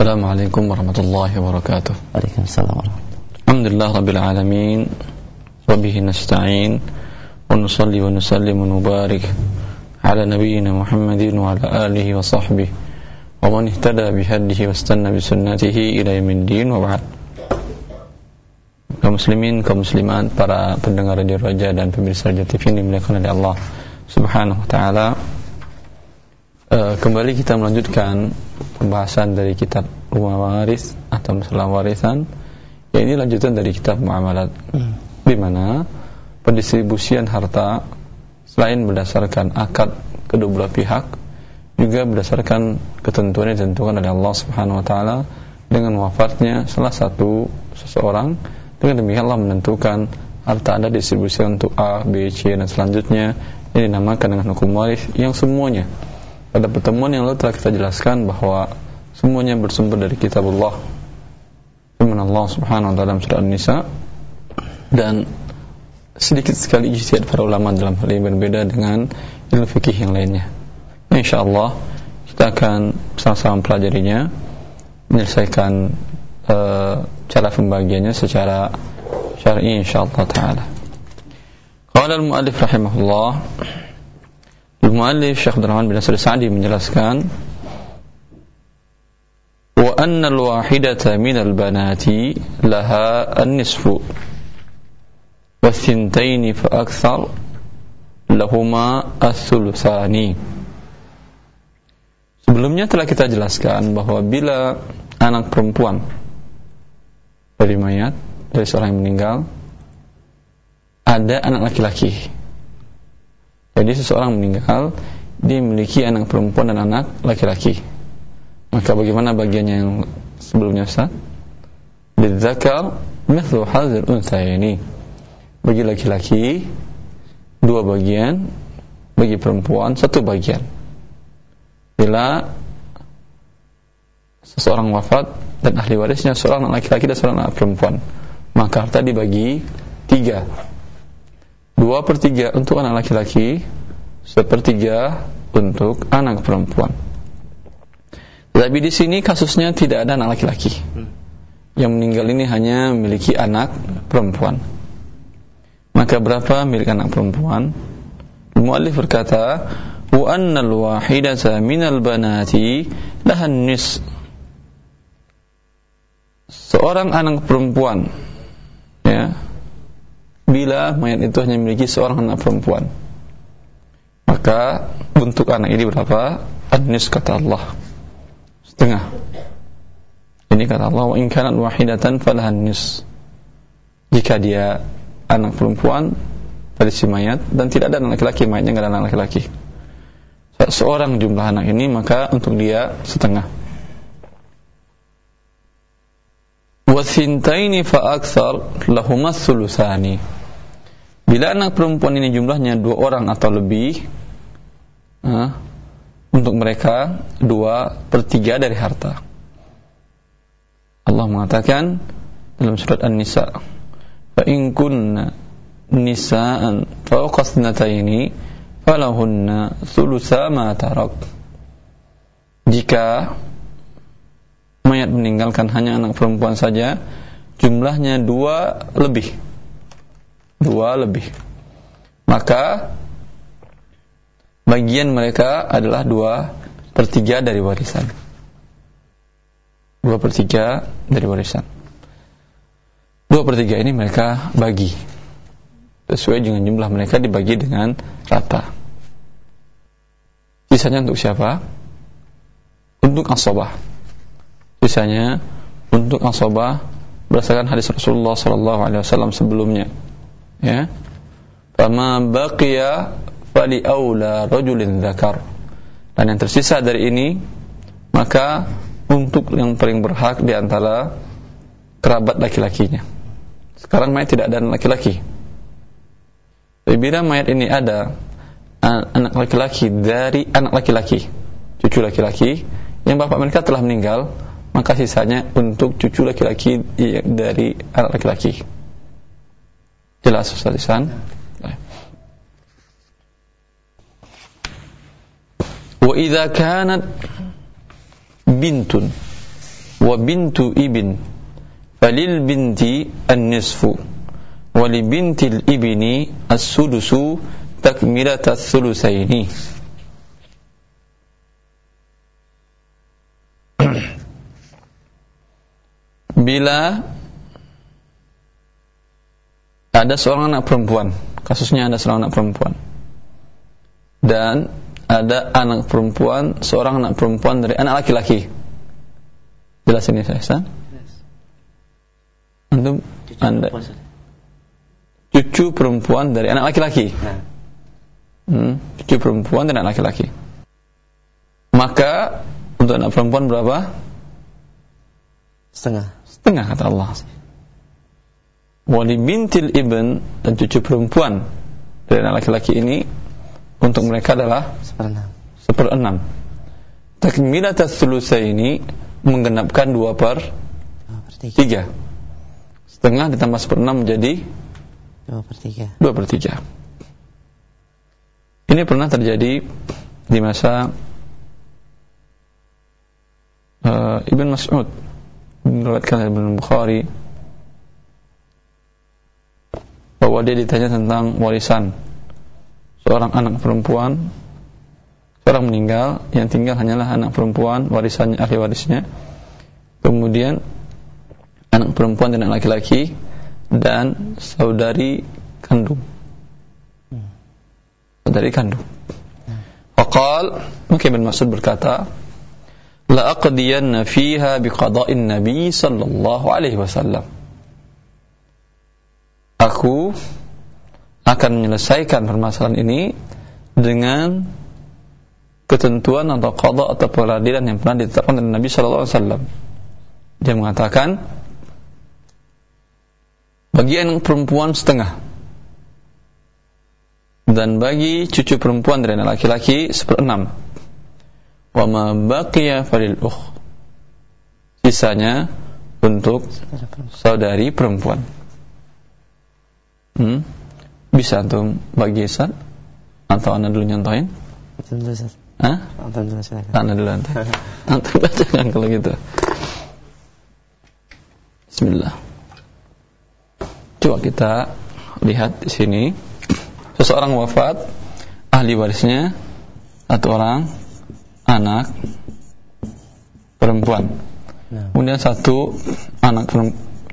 Warahmatullahi Alhamdulillah rabbil alamin wa bihi nasta'in wa nusalli wa nusallim wa nubarik ala nabiyyina Muhammadin wa ala alihi wa sahbihi wa man ihtada bihadihi wa istanna bi sunnatihi ila yaumiddin wa ba'd. Kaum muslimin, kaum muslimat, para pendengar radio Raja dan pemirsa Radio TV ini dimuliakan oleh Allah Subhanahu wa taala. Uh, kembali kita melanjutkan pembahasan dari kitab rumah waris atau masalah warisan. Ya ini lanjutan dari kitab muamalat. Hmm. Di mana pendistribusian harta selain berdasarkan akad kedua belah pihak juga berdasarkan ketentuan yang ditentukan oleh Allah Subhanahu wa taala dengan wafatnya salah satu seseorang dengan demikian Allah menentukan harta Anda distribusi untuk A, B, C dan selanjutnya ini dinamakan dengan hukum waris yang semuanya pada pertemuan yang lalu telah kita jelaskan bahwa semuanya bersumber dari kitab Allah firman Allah subhanahu wa ta'ala surah An-Nisa. Dan sedikit sekali ijtihad para ulama dalam hal ini berbeda dengan ilmu fikih yang lainnya. Insyaallah kita akan sama-sama mempelajarinya menyelesaikan uh, cara pembagiannya secara syar'i insyaallah taala. Qala al-muallif rahimahullah Al-Muallif Syekh Abdurrahman bin Nasir Sa'di menjelaskan wa anna al-wahidata min al-banati laha an-nisfu Sebelumnya telah kita jelaskan bahwa bila anak perempuan dari mayat dari seorang yang meninggal ada anak laki-laki jadi seseorang meninggal dia memiliki anak perempuan dan anak laki-laki. Maka bagaimana bagiannya yang sebelumnya Ustaz? Lidzakar mithlu hadzal unsayni. Bagi laki-laki dua bagian, bagi perempuan satu bagian. Bila seseorang wafat dan ahli warisnya seorang laki-laki dan seorang anak perempuan, maka harta dibagi tiga dua per tiga untuk anak laki-laki sepertiga untuk anak perempuan. Tapi di sini kasusnya tidak ada anak laki-laki. Yang meninggal ini hanya memiliki anak perempuan. Maka berapa milik anak perempuan? Muallif berkata wa annal wahidata minal banati lahan nis seorang anak perempuan ya bila mayat itu hanya memiliki seorang anak perempuan maka untuk anak ini berapa? An-nis kata Allah. Setengah. Ini kata Allah wa kanat wahidatan falahan nis jika dia anak perempuan dari si mayat dan tidak ada anak laki-laki mayatnya tidak ada anak laki-laki seorang jumlah anak ini maka untuk dia setengah. Wasintaini fa aktsar lahumas Bila anak perempuan ini jumlahnya dua orang atau lebih, nah, untuk mereka dua per tiga dari harta. Allah mengatakan dalam surat An-Nisa, "Fa in kunna nisaan fawqa thnataini falahunna thulutsa ma tarak." Jika mayat meninggalkan hanya anak perempuan saja, jumlahnya dua lebih dua lebih. Maka bagian mereka adalah dua per tiga dari warisan. Dua per tiga dari warisan. Dua per tiga ini mereka bagi. Sesuai dengan jumlah mereka dibagi dengan rata. Sisanya untuk siapa? untuk asobah. Sisanya untuk asobah berdasarkan hadis Rasulullah SAW sebelumnya ya. Fama baqiya fali aula rajulin dzakar. Dan yang tersisa dari ini maka untuk yang paling berhak di antara kerabat laki-lakinya. Sekarang mayat tidak ada laki-laki. Bila mayat ini ada anak laki-laki dari anak laki-laki cucu laki-laki yang bapak mereka telah meninggal maka sisanya untuk cucu laki-laki dari anak laki-laki Jelas Ustaz Isan? Wa idza kanat bintun wa bintu ibn falil binti an-nisfu wa li bintil ibni as-sudusu takmilat as-sulusaini bila ada seorang anak perempuan. Kasusnya ada seorang anak perempuan. Dan ada anak perempuan seorang anak perempuan dari anak laki-laki. Jelas ini saya San? Antum anda cucu perempuan dari anak laki-laki. Nah. hmm, cucu perempuan dari anak laki-laki. Maka untuk anak perempuan berapa? Setengah. Setengah kata Allah wali bintil ibn dan cucu perempuan dari anak laki-laki ini untuk mereka adalah seperenam. Seperenam. Takmilat thulutsa ini menggenapkan dua per, tiga. Setengah ditambah seperenam menjadi dua per tiga. Dua per tiga. Ini pernah terjadi di masa uh, Ibn Mas'ud meriwayatkan Ibn Bukhari bahwa dia ditanya tentang warisan seorang anak perempuan seorang meninggal yang tinggal hanyalah anak perempuan warisannya ahli warisnya. Kemudian anak perempuan dan anak laki-laki dan saudari kandung. Saudari kandung. Faqal mungkin bin Mas'ud berkata la aqdiyanna fiha biqada'in nabi sallallahu alaihi wasallam aku akan menyelesaikan permasalahan ini dengan ketentuan atau qada atau peradilan yang pernah ditetapkan oleh Nabi sallallahu alaihi wasallam. Dia mengatakan bagi anak perempuan setengah dan bagi cucu perempuan dari anak laki-laki seperenam. Wa ma baqiya falil ukh. Sisanya untuk saudari perempuan. Hmm? Bisa antum bagi Ustaz? Atau anda dulu nyontoin? Antum dulu Ustaz. Hah? Antum dulu silakan. Anda dulu antum. antum bacakan kalau gitu. Bismillah. Coba kita lihat di sini. Seseorang wafat, ahli warisnya satu orang anak perempuan. Nah. Kemudian satu anak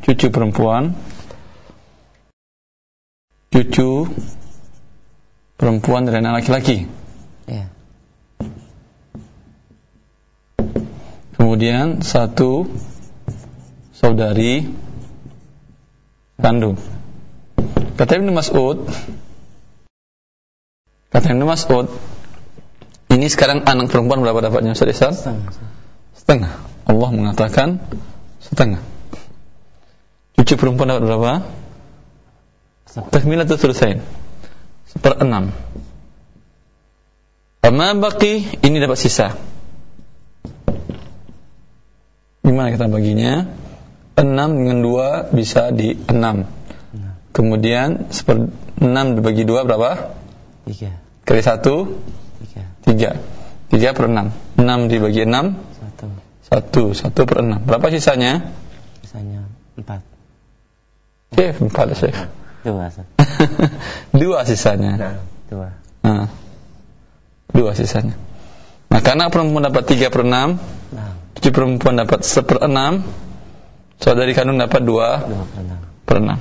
cucu perempuan cucu perempuan dari anak laki-laki. Ya. Kemudian satu saudari kandung. Kata Ibnu Mas'ud, kata Ibnu Mas'ud, ini sekarang anak perempuan berapa dapatnya Ustaz Setengah. Setengah. Allah mengatakan setengah. Cucu perempuan dapat berapa? Takmilah itu selesai? Seperenam Amma baki Ini dapat sisa. Gimana kita baginya? Enam dengan dua bisa di enam. Kemudian seper enam dibagi dua berapa? Tiga. Kali satu? Tiga. Tiga. Tiga per enam. Enam dibagi enam? Satu. Satu. Satu per enam. Berapa sisanya? Sisanya empat. Oke, empat Syekh Dua. dua sisanya. Nah, dua. Nah, dua sisanya. Nah, karena perempuan dapat tiga per enam, nah. cucu perempuan dapat seperenam, saudari kandung dapat dua, dua per enam. Per enam.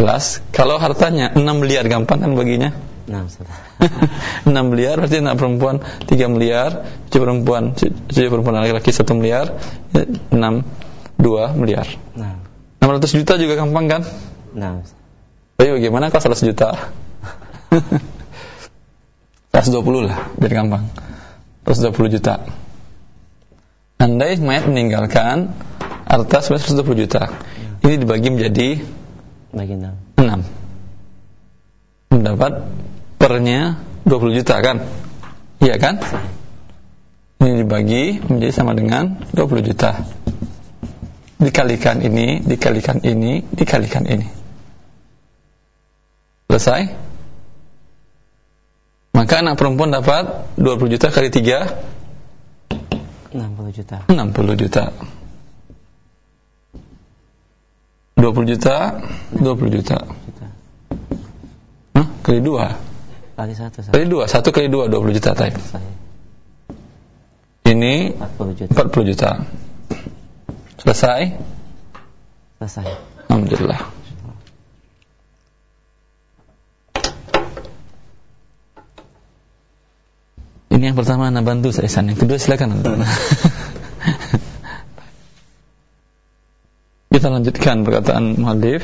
Jelas. Kalau hartanya enam miliar gampang kan baginya? Enam. Enam miliar berarti anak perempuan tiga miliar, cucu perempuan cucu perempuan laki-laki satu miliar, enam dua miliar. Nah. 600 juta juga gampang kan? Nah. Tapi bagaimana kalau 100 juta? 120 lah, biar gampang. 120 juta. Andai mayat meninggalkan harta sebesar 120 juta. Ya. Ini dibagi menjadi bagi 6. 6. Mendapat pernya 20 juta kan? Iya kan? Ini dibagi menjadi sama dengan 20 juta. Dikalikan ini, dikalikan ini, dikalikan ini. Selesai? Maka anak perempuan dapat 20 juta kali 3 60 juta 60 juta 20 juta 20 juta. Hah? kali dua Kali satu Ustaz. kali dua satu kali dua 20 juta type ini 40 juta. 40 juta selesai Selesai. Alhamdulillah Ini yang pertama Anda bantu saya. Yang kedua silakan Anda. Kita lanjutkan perkataan muallif.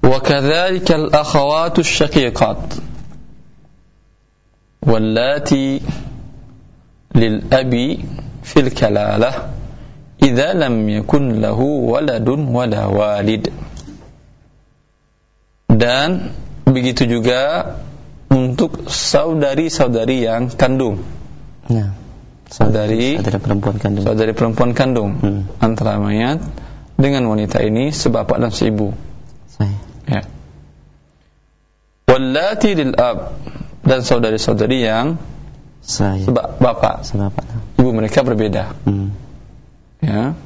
Wa kadzalika al-akhawatu asy-syaqiqat wallati lil abi fil kalalah idza lam yakun lahu waladun wala walid. Dan begitu juga untuk saudari-saudari yang kandung, Nah. Saudari- saudara perempuan kandung. saudari perempuan kandung Hmm. antara mayat dengan wanita ini sebapak dan seibu. Ya. Wallati lil ab dan saudari-saudari yang sebab bapak, Sebab apa? ibu mereka berbeda. Hmm. Ya.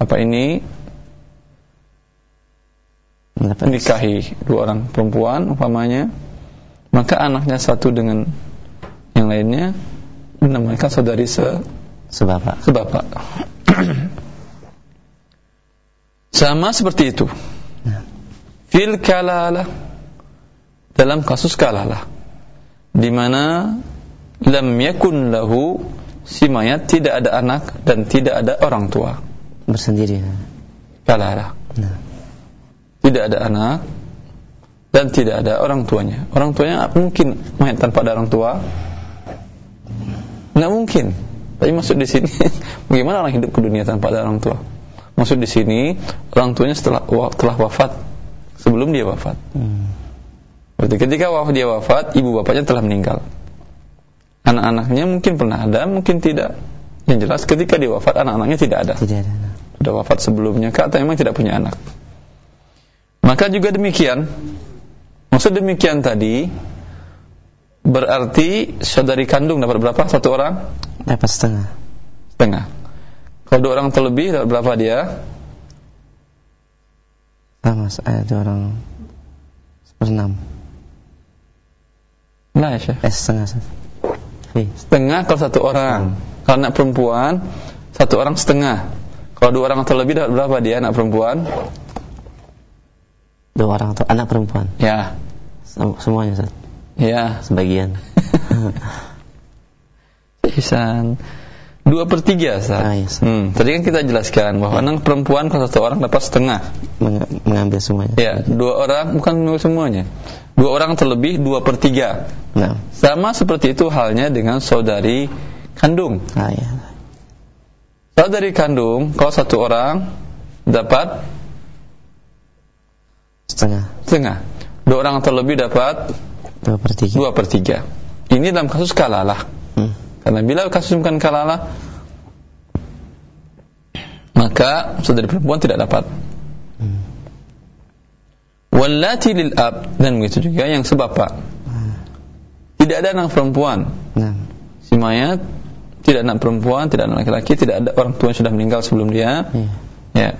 Bapak ini menikahi dua orang perempuan umpamanya, maka anaknya satu dengan yang lainnya dinamakan saudari se sebab apa? sebapak. Sama seperti itu. Nah. Fil kalalah dalam kasus kalalah di mana lam yakun lahu si mayat tidak ada anak dan tidak ada orang tua. Bersendiri. Kalalah. Nah. Tidak ada anak dan tidak ada orang tuanya. Orang tuanya mungkin mayat tanpa ada orang tua? Nggak mungkin. Tapi maksud di sini, bagaimana orang hidup ke dunia tanpa ada orang tua? Maksud di sini, orang tuanya setelah telah wafat sebelum dia wafat. Hmm. Berarti ketika wafat dia wafat, ibu bapaknya telah meninggal. Anak-anaknya mungkin pernah ada, mungkin tidak. Yang jelas ketika dia wafat, anak-anaknya tidak ada Tidak ada. Sudah wafat sebelumnya kah atau memang tidak punya anak maka juga demikian maksud demikian tadi berarti saudari kandung dapat berapa satu orang Dapat setengah. setengah kalau dua orang terlebih dapat berapa dia Sama ada orang seperenam. nah ya Syekh. Eh setengah. Fi. setengah kalau satu orang kalau anak perempuan satu orang setengah kalau dua orang terlebih dapat berapa dia anak perempuan Dua orang atau anak perempuan. ya Sem- Semuanya Ustaz. ya Sebagian. Ihsan dua per tiga Ustaz. Ah, iya, Ustaz. hmm, tadi kan kita jelaskan bahwa anak perempuan kalau satu orang dapat setengah Meng- mengambil semuanya. Ya, dua orang bukan semuanya. Dua orang terlebih dua per tiga. Nah. Sama seperti itu halnya dengan saudari kandung. Ah, ya. Saudari kandung, kalau satu orang dapat Setengah. setengah. Dua orang terlebih dapat Dua per tiga. dua per tiga. Ini dalam kasus kalalah. Hmm. Karena bila kasus bukan kalalah, maka saudari perempuan tidak dapat. Hmm. Wallati lil ab dan begitu juga yang sebapak. Tidak ada anak perempuan. Nah. Si mayat tidak anak perempuan, tidak anak laki-laki, tidak ada orang tua yang sudah meninggal sebelum dia. Iya. Ya.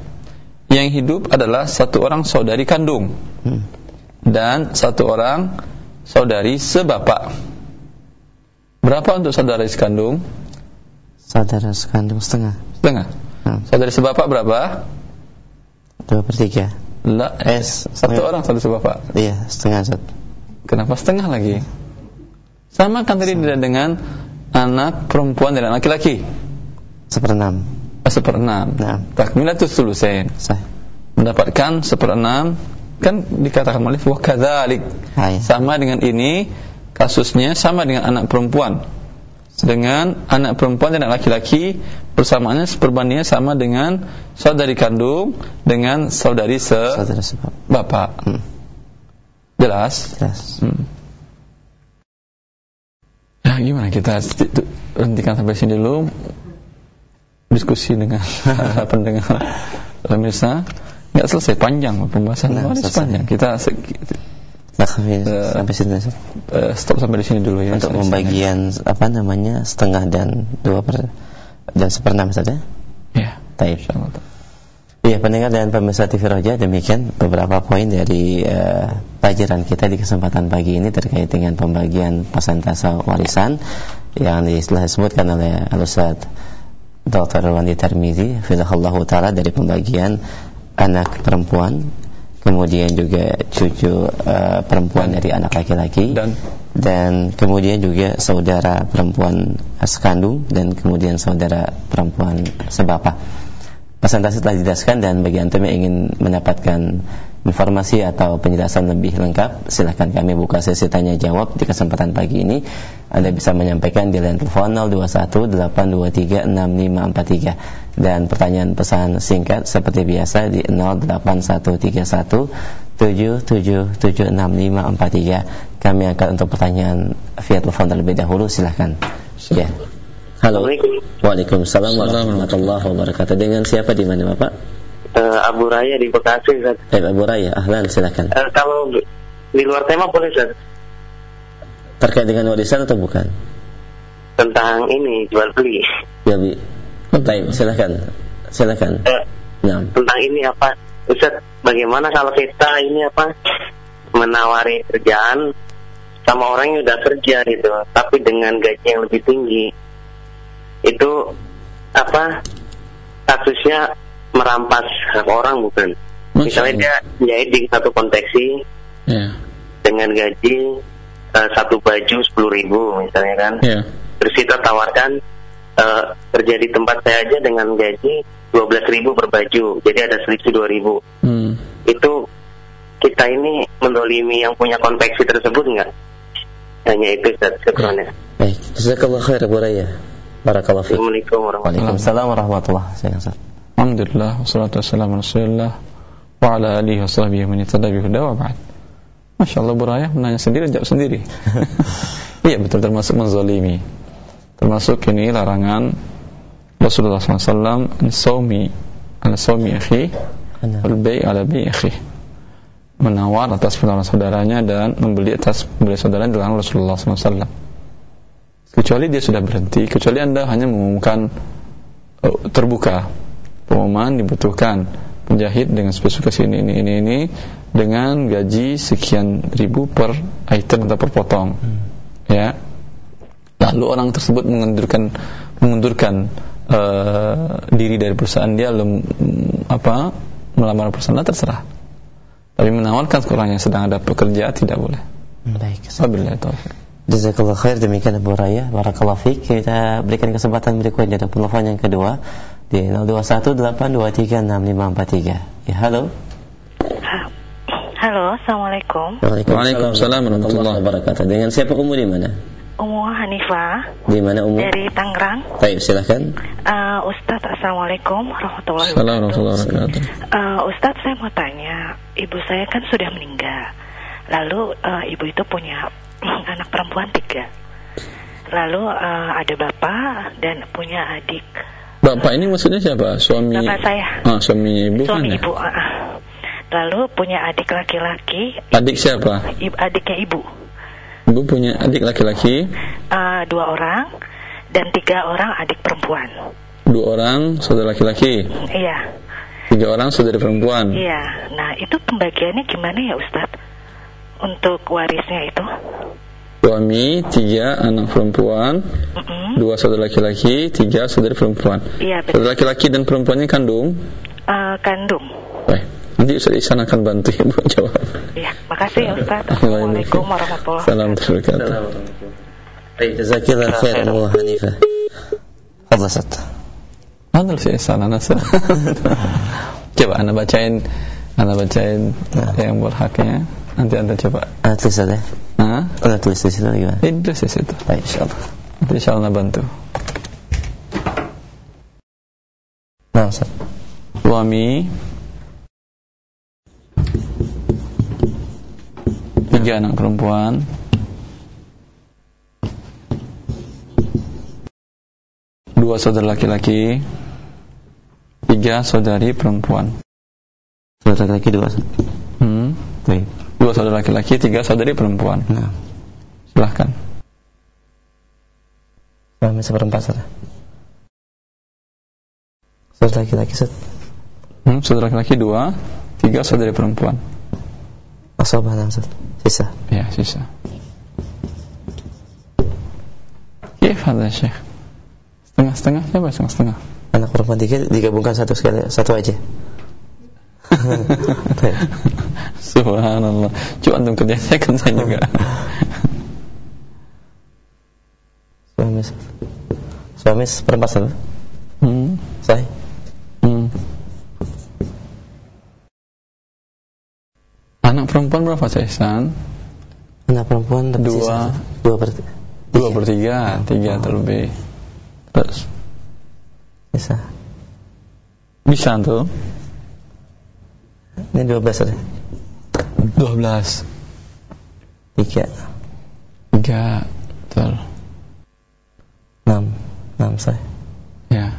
Yang hidup adalah satu orang saudari kandung Hmm. dan satu orang saudari sebapak. Berapa untuk saudari sekandung? Saudara sekandung setengah. Setengah. Nah. Saudari sebapak berapa? Dua per tiga. La, eh, satu orang saudari sebapak. Iya, setengah Ustaz. Kenapa setengah lagi? Sama kan tadi dengan anak perempuan dan anak laki-laki. Seperenam. Seperenam. Nah. Takmilatus sulusain. Sah. mendapatkan seperenam kan dikatakan oleh wa kadzalik sama dengan ini kasusnya sama dengan anak perempuan dengan anak perempuan dan anak laki-laki persamaannya perbandingannya sama dengan saudari kandung dengan saudari se Saudara sebab. bapak Hmm. jelas Jelas. hmm. ya gimana kita hentikan sampai sini dulu diskusi dengan pendengar. Pemirsa nggak selesai panjang pembahasan. Nah, selesai. panjang. Kita Nah, kami Eh, sampai sini eh, stop sampai di sini dulu ya. Untuk pembagian apa namanya setengah dan dua per dan seperenam saja. ya? Taib. insyaallah. Iya pendengar dan pemirsa TV Roja demikian beberapa poin dari uh, pelajaran kita di kesempatan pagi ini terkait dengan pembagian persentase warisan yang telah disebutkan oleh Al-Ustaz Dr. Wandi Tarmizi Fidahullah Ta'ala dari pembagian anak perempuan kemudian juga cucu uh, perempuan dari anak laki-laki dan dan kemudian juga saudara perempuan sekandung dan kemudian saudara perempuan sebapa presentasi telah dijelaskan dan bagi antum yang ingin mendapatkan informasi atau penjelasan lebih lengkap silahkan kami buka sesi tanya jawab di kesempatan pagi ini Anda bisa menyampaikan di line telepon 0218236543 dan pertanyaan pesan singkat seperti biasa di 08131777653 kami akan untuk pertanyaan via telepon terlebih dahulu silahkan ya Halo. Waalaikumsalam warahmatullahi wabarakatuh. Dengan siapa di mana Bapak? Uh, Abu Raya di Bekasi, Ustaz. Eh, Abu Raya, ahlan silakan. Uh, kalau di luar tema boleh, Ustaz? Terkait dengan warisan atau bukan? Tentang ini jual beli. Ya, Bi. Baik, silakan. Silakan. Uh, nah. Tentang ini apa? Ustaz, bagaimana kalau kita ini apa? Menawari kerjaan sama orang yang udah kerja gitu, tapi dengan gaji yang lebih tinggi itu apa kasusnya merampas hak orang bukan misalnya dia jahit di satu konteksi yeah. dengan gaji uh, satu baju sepuluh ribu misalnya kan yeah. terus kita tawarkan uh, kerja di tempat saya aja dengan gaji dua belas ribu per baju jadi ada selisih dua ribu hmm. itu kita ini mendolimi yang punya konteksi tersebut enggak hanya itu sebenarnya baik jazakallah khair Bu Raya Barakallahu fiik. Assalamualaikum warahmatullahi wabarakatuh. Alhamdulillah wassalatu wassalamu Rasulullah wa ala alihi wa sahbihi man ittaba bi huda wa ba'd. Masya Allah Buraya menanya sendiri jawab sendiri. iya betul termasuk menzalimi. Termasuk ini larangan Rasulullah SAW Saumi ala saumi akhi al bay ala akhi menawar atas penawar saudaranya dan membeli atas membeli saudaranya dengan Rasulullah SAW kecuali dia sudah berhenti kecuali anda hanya mengumumkan uh, terbuka pengumuman dibutuhkan penjahit dengan spesifikasi ini ini ini ini dengan gaji sekian ribu per item atau per potong. Hmm. ya. Lalu orang tersebut mengundurkan mengundurkan uh, diri dari perusahaan dia lalu apa melamar perusahaan terserah. Tapi menawarkan yang sedang ada pekerja tidak boleh. Baik. Wabillahi taufiq. Jazakallah khair demikian Abu Raya Barakallah fiqh Kita berikan kesempatan berikutnya. Ada telepon yang kedua Di 0218236543 Ya halo. Halo Assalamualaikum. Waalaikumsalam warahmatullahi wabarakatuh. Dengan siapa umur di mana? Umu Hanifah. Di mana umur? Dari Tangerang. Baik silahkan uh, Ustadz Assalamualaikum warahmatullahi wabarakatuh. Uh, Ustadz saya mau tanya. Ibu saya kan sudah meninggal. Lalu uh, ibu itu punya anak perempuan tiga. Lalu uh, ada bapak dan punya adik. Bapak ini maksudnya siapa? Suami. Bapak saya. Ah, suami ibu. Suami kan ibu. Uh. Lalu punya adik laki-laki. Adik siapa? Ibu, adiknya ibu. Ibu punya adik laki-laki? Uh, dua orang dan tiga orang adik perempuan. Dua orang saudara laki-laki. Iya. Tiga orang saudara perempuan. Iya. Nah itu pembagiannya gimana ya Ustadz? untuk warisnya itu? Suami, tiga anak perempuan, mm -hmm. dua saudara laki-laki, tiga saudara perempuan. Iya, betul. Saudara laki-laki dan perempuannya kandung? Uh, kandung. Baik. Nanti Ustaz Ihsan akan bantu Ibu jawab. Iya, makasih ya Ustaz. Assalamualaikum warahmatullahi wabarakatuh. Salam Baik, jazakillah khair Abu Hanifah. Fadhal Ustaz. Anda Ustaz Ihsan, Anda Coba Anda bacain Anda bacain nah. yang berhaknya. Nanti anda coba. Ah, tulis saja. Hah? Anda tulis di situ gimana? Ini tulis di situ. Baik, insyaallah. Nanti insyaallah bantu. Nah, Ustaz. Suami tiga anak perempuan dua saudara laki-laki tiga saudari perempuan saudara laki dua hmm. Baik dua saudara laki-laki, tiga saudari perempuan. Nah. Silahkan. Suami seperempat saudara. Saudara laki-laki set. Hmm, saudara laki-laki dua, tiga saudari perempuan. Asobah Ustaz. Sisa. Ya, sisa. Kif hadza Syekh? Setengah-setengah siapa setengah-setengah? Anak perempuan tiga digabungkan satu sekali, satu aja. Subhanallah. Cuma antum kerjakan saya juga. Suami Suami seperempat Ustaz. Hmm. Saya. Hmm. Anak perempuan berapa Ihsan? Anak perempuan Dua. dua per Dua per tiga, tiga terlebih. Terus Bisa. bisa tuh? Ini dua belas ada. Dua belas. Tiga. Tiga. Betul. Enam. Enam saya. Ya.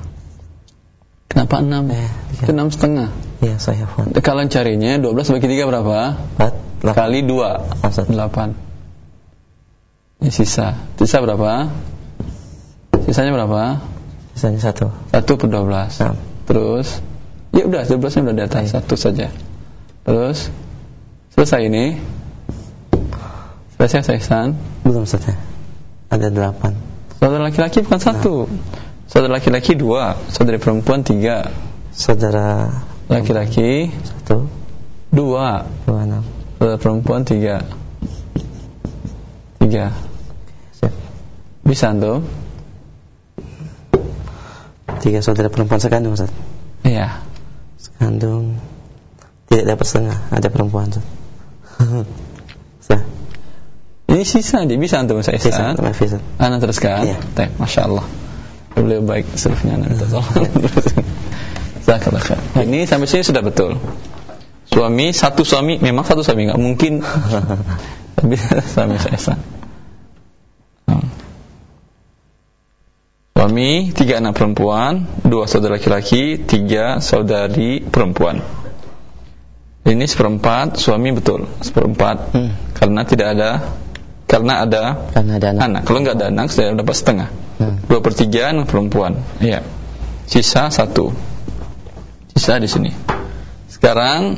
Kenapa enam? Eh, tiga. Itu enam setengah. Iya saya pun. Kalau carinya 12 bagi 3 berapa? Empat. Delapan. Kali 2 Maksud. 8 Ini sisa Sisa berapa? Sisanya berapa? Sisanya satu. 1 per 12 Enam. Terus Ya udah 12 nya udah di atas Satu saja Terus? Selesai ini? Selesai Saisan Belum Ustaz ya? Ada delapan. Saudara laki-laki bukan satu. Saudara laki-laki dua. Saudari perempuan tiga. Saudara Laki-laki satu, dua. Dua enam. Saudara perempuan tiga. Tiga. Siap. Bisa tuh? Tiga saudara perempuan sekandung Ustaz. Iya. Sekandung tidak dapat setengah, ada perempuan. Sah. Ini sisa dia bisa antum saya Sisa. Anak teruskan. Iya. Baik, masya Allah. Beliau baik anak tolong. Jazakallah khair. Ini sampai sini sudah betul. Suami satu suami memang satu suami nggak mungkin. Tapi suami saya. Hmm. Suami tiga anak perempuan, dua saudara laki-laki, tiga saudari perempuan. Ini seperempat suami betul seperempat Hmm. karena tidak ada karena ada Karena ada anak. anak. Kalau nggak ada anak, saya dapat setengah. Hmm. Dua per tiga perempuan. Iya. Sisa satu. Sisa di sini. Sekarang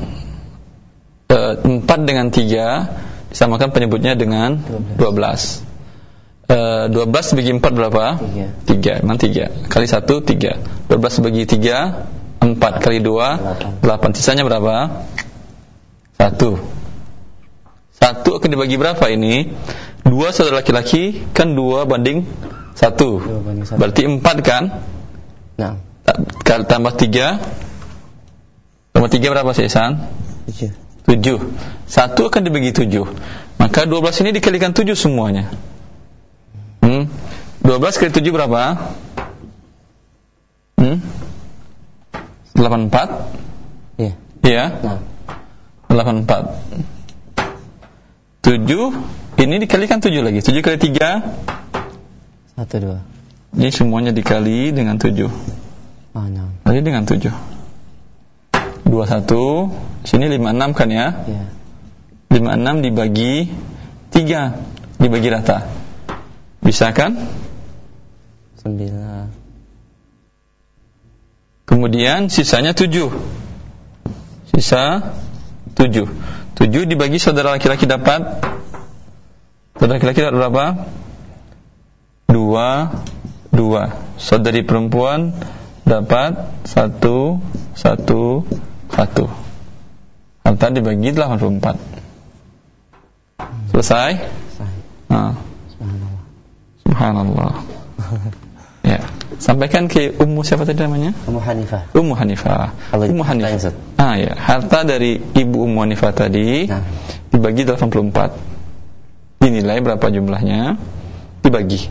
eh, empat dengan tiga disamakan penyebutnya dengan dua belas. Eh, Dua belas bagi empat berapa? Tiga. Emang tiga. Kali satu tiga. Dua belas bagi tiga empat kali dua delapan. Sisanya berapa? Satu. Satu akan dibagi berapa ini? Dua saudara laki-laki kan dua banding satu. Dua banding satu. Berarti empat kan? Nah, tambah tiga. Tambah tiga berapa sih San? tujuh. Tujuh. Satu akan dibagi tujuh. Maka dua belas ini dikalikan tujuh semuanya. Hmm? Dua belas kali tujuh berapa? Hmm? Delapan empat. Iya. Iya. Nah, 84 7 Ini dikalikan 7 lagi 7 kali 3 satu dua. Ini semuanya dikali dengan 7 Oh, no. Lagi dengan 7 21 Sini 56 kan ya Iya. 56 dibagi 3 Dibagi rata Bisa kan? Sembilan. Kemudian sisanya 7 Sisa 7 7 dibagi saudara laki-laki dapat Saudara laki-laki dapat berapa? 2 2 Saudari perempuan dapat 1 1 1 Harta dibagi 84 Selesai? Nah, Subhanallah. Subhanallah Sampaikan ke Ummu siapa tadi namanya? Ummu Hanifah. Ummu Hanifah. Ummu Hanifah. Ah ya, harta dari Ibu Ummu Hanifah tadi Nah. dibagi 84. Dinilai berapa jumlahnya? Dibagi.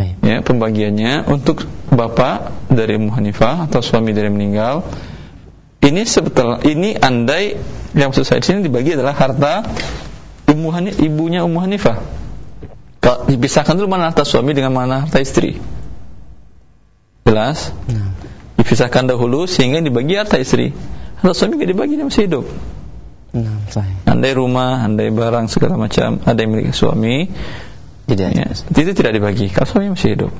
Baik. Ya, pembagiannya untuk bapak dari Ummu Hanifah atau suami dari meninggal. Ini sebetul ini andai yang maksud saya di sini dibagi adalah harta Ummu ibunya Ummu Hanifah. Kalau dipisahkan dulu mana harta suami dengan mana harta istri. Jelas? Nah, dipisahkan dahulu sehingga dibagi harta istri. Harta suami tidak dibagi dia masih hidup. nah, sahih. Andai rumah, andai barang segala macam ada yang milik suami, Tidak. ya, itu tidak dibagi. Kalau suami masih hidup,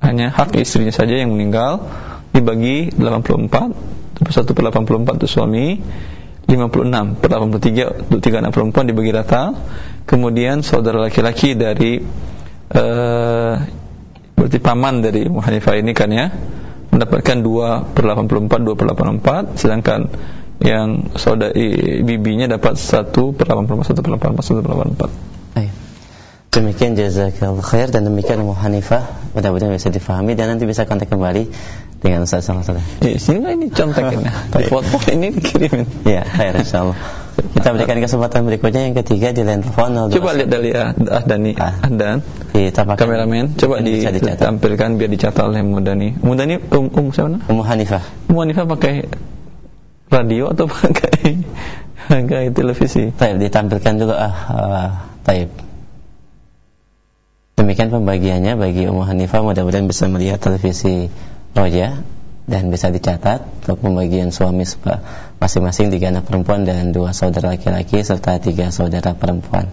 hanya hak istrinya saja yang meninggal dibagi 84 1 per 84 untuk suami 56 per 83 untuk tiga anak perempuan dibagi rata kemudian saudara laki-laki dari uh, berarti paman dari Muhanifah ini kan ya mendapatkan 2 per 84 2 per 84 sedangkan yang saudara bibinya dapat 1 per 84 1 per 84 1 per 84 Demikian jazakallah khair dan demikian Abu Hanifah mudah-mudahan bisa difahami dan nanti bisa kontak kembali dengan Ustaz Salah Salah. Ya, sini ini contohnya. Foto ini dikirimin. Ya, khair insyaallah. Kita berikan kesempatan berikutnya yang ketiga di line telepon. Coba lihat dari Ahdani ah. Ahdan. Ditampakkan. Kameramen, coba ditampilkan biar dicatat oleh Mudani. Mudani um, um siapa? Ummu Hanifah. Ummu Hanifah pakai radio atau pakai pakai televisi? Taib ditampilkan juga ah, uh, taib. Demikian pembagiannya bagi Ummu Hanifah mudah-mudahan bisa melihat televisi Roja dan bisa dicatat untuk pembagian suami masing-masing tiga anak perempuan dan dua saudara laki-laki serta tiga saudara perempuan.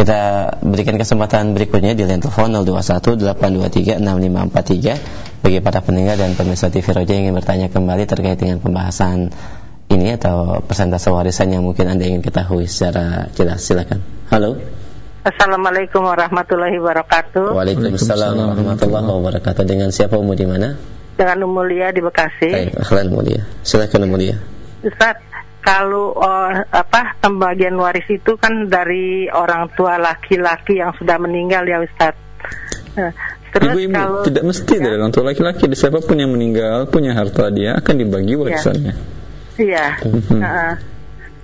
Kita berikan kesempatan berikutnya di line telepon 0218236543 bagi para pendengar dan pemirsa TV Roja yang ingin bertanya kembali terkait dengan pembahasan ini atau persentase warisan yang mungkin Anda ingin ketahui secara jelas. Silakan. Halo. Assalamualaikum warahmatullahi wabarakatuh. Waalaikumsalam warahmatullahi wabarakatuh. Dengan siapa Umu di mana? Dengan Umulia di Bekasi. Baik, akhiran Umulia. Silakan Umulia. Ustaz, kalau uh, apa pembagian waris itu kan dari orang tua laki-laki yang sudah meninggal ya Ustaz. Uh, terus Ibu, ibu kalau tidak mesti ya. dari orang tua laki-laki, siapa pun yang meninggal punya harta dia akan dibagi warisannya. Iya. uh,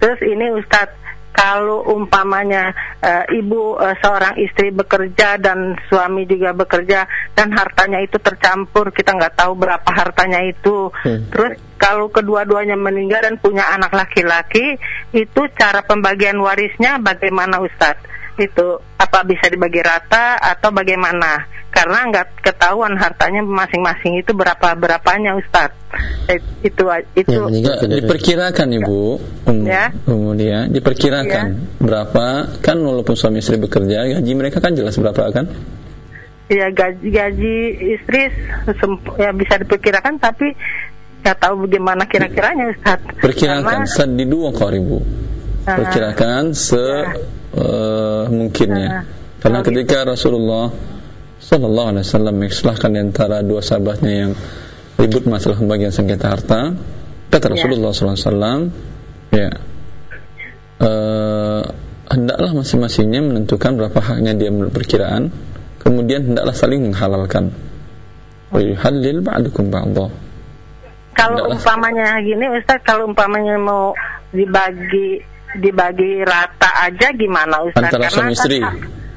terus ini Ustaz kalau umpamanya uh, ibu uh, seorang istri bekerja dan suami juga bekerja dan hartanya itu tercampur kita nggak tahu berapa hartanya itu hmm. terus kalau kedua-duanya meninggal dan punya anak laki-laki itu cara pembagian warisnya bagaimana Ustadz itu apa bisa dibagi rata atau bagaimana? Karena nggak ketahuan hartanya masing-masing itu berapa berapanya Ustaz. Itu itu ya, diperkirakan ibu. Um, ya? Kemudian diperkirakan ya. berapa. Kan walaupun suami istri bekerja gaji mereka kan jelas berapa kan? Ya gaji gaji istri ya bisa diperkirakan tapi nggak tahu bagaimana kira-kiranya Ustaz. Perkirakan Karena, di dua kok ibu perkirakan se uh, mungkinnya. Karena ketika Rasulullah Sallallahu Alaihi Wasallam mengisahkan antara dua sahabatnya yang ribut masalah pembagian sengketa harta, kata Rasulullah Sallallahu Alaihi Wasallam, ya, uh, hendaklah masing-masingnya menentukan berapa haknya dia menurut perkiraan, kemudian hendaklah saling menghalalkan. Wa yuhallil ba'dukum ba'dha. Kalau umpamanya gini Ustaz, kalau umpamanya mau dibagi dibagi rata aja gimana Ustaz? Antara suami kan istri.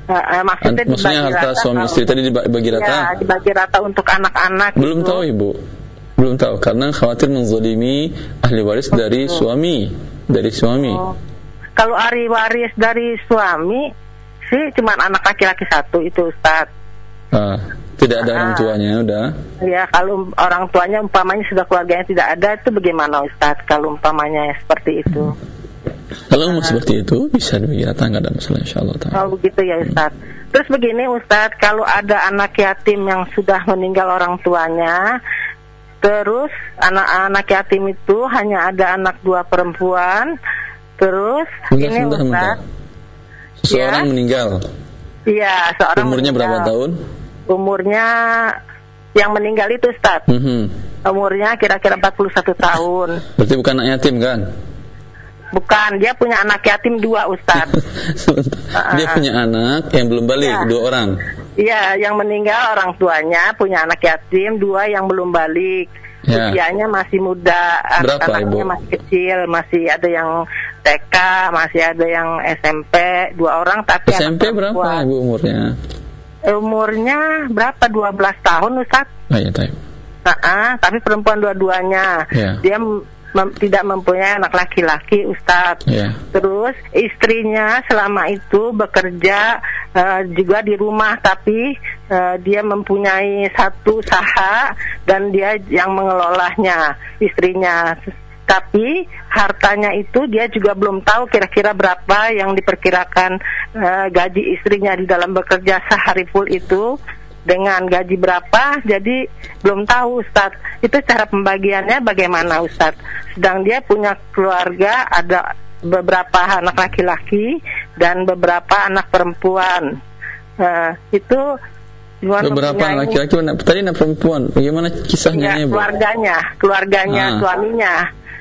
Uh, maksudnya, Ant maksudnya harta suami istri tadi dibagi rata? Ya, dibagi rata untuk anak-anak. Belum itu. tahu ibu, belum tahu karena khawatir menzalimi ahli waris oh, dari suami, dari suami. Oh. Kalau ahli waris dari suami sih cuma anak laki-laki satu itu Ustaz. Ah, tidak ada ah. orang tuanya udah. Ya, kalau orang tuanya umpamanya sudah keluarganya tidak ada itu bagaimana Ustaz kalau umpamanya seperti itu? Hmm. Kalau mau seperti itu bisa dibagi rata nggak ada masalah insya Allah. Oh begitu ya Ustaz. Terus begini Ustaz, kalau ada anak yatim yang sudah meninggal orang tuanya, terus anak-anak yatim itu hanya ada anak dua perempuan, terus Bentar, ini sebentar, Ustaz. Seseorang ya, meninggal. Iya, seorang. Umurnya meninggal. berapa tahun? Umurnya yang meninggal itu Ustaz. Mm -hmm. Umurnya kira-kira 41 tahun. Berarti bukan anak yatim kan? Bukan, dia punya anak yatim dua Ustaz. dia uh, punya anak yang belum balik, ya. dua orang. Iya, yang meninggal orang tuanya punya anak yatim dua yang belum balik. Ya. Usianya masih muda, Berapa, anaknya Ibu? masih kecil, masih ada yang TK, masih ada yang SMP, dua orang tapi SMP berapa Ibu umurnya? Umurnya berapa? 12 tahun Ustaz. Ah, ya, uh, uh, tapi perempuan dua-duanya. Ya. Dia mem tidak mempunyai anak laki-laki Ustadz. Yeah. Terus istrinya selama itu bekerja uh, juga di rumah tapi uh, dia mempunyai satu usaha dan dia yang mengelolanya istrinya. Tapi hartanya itu dia juga belum tahu kira-kira berapa yang diperkirakan uh, gaji istrinya di dalam bekerja sehari full itu dengan gaji berapa, jadi belum tahu Ustaz. Itu cara pembagiannya bagaimana Ustaz? Sedang dia punya keluarga, ada beberapa anak laki-laki dan beberapa anak perempuan. Nah, itu Beberapa anak laki-laki tadi anak perempuan. Bagaimana kisahnya ya, keluarganya, keluarganya, ah. suaminya.